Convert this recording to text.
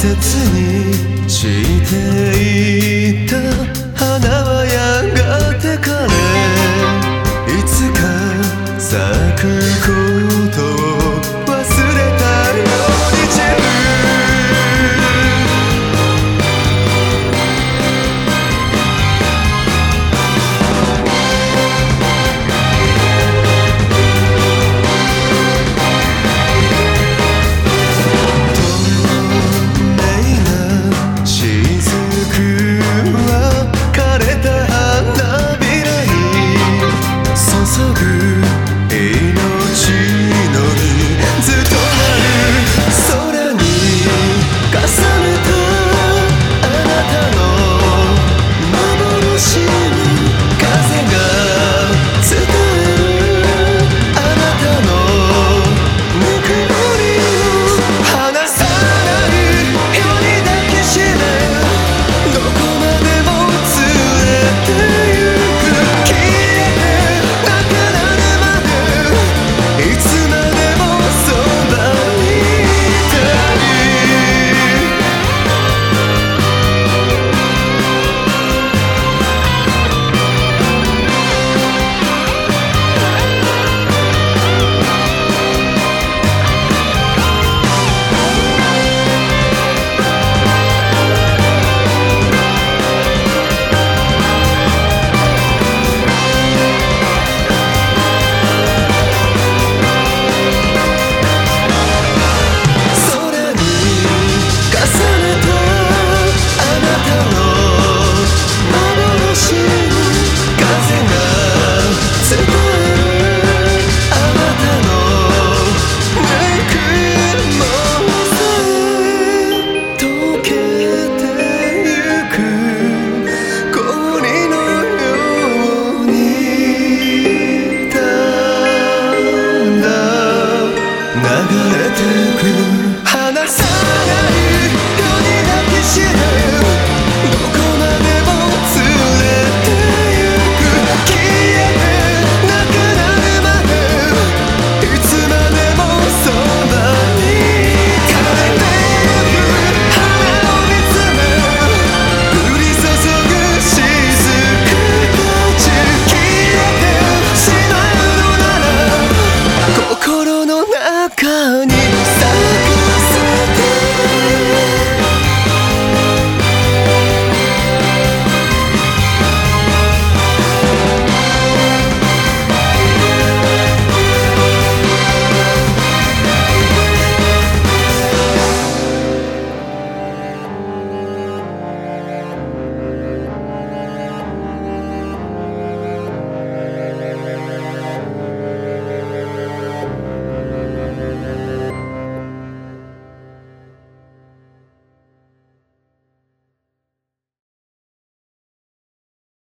切にしている 나가 그 하나 사랑해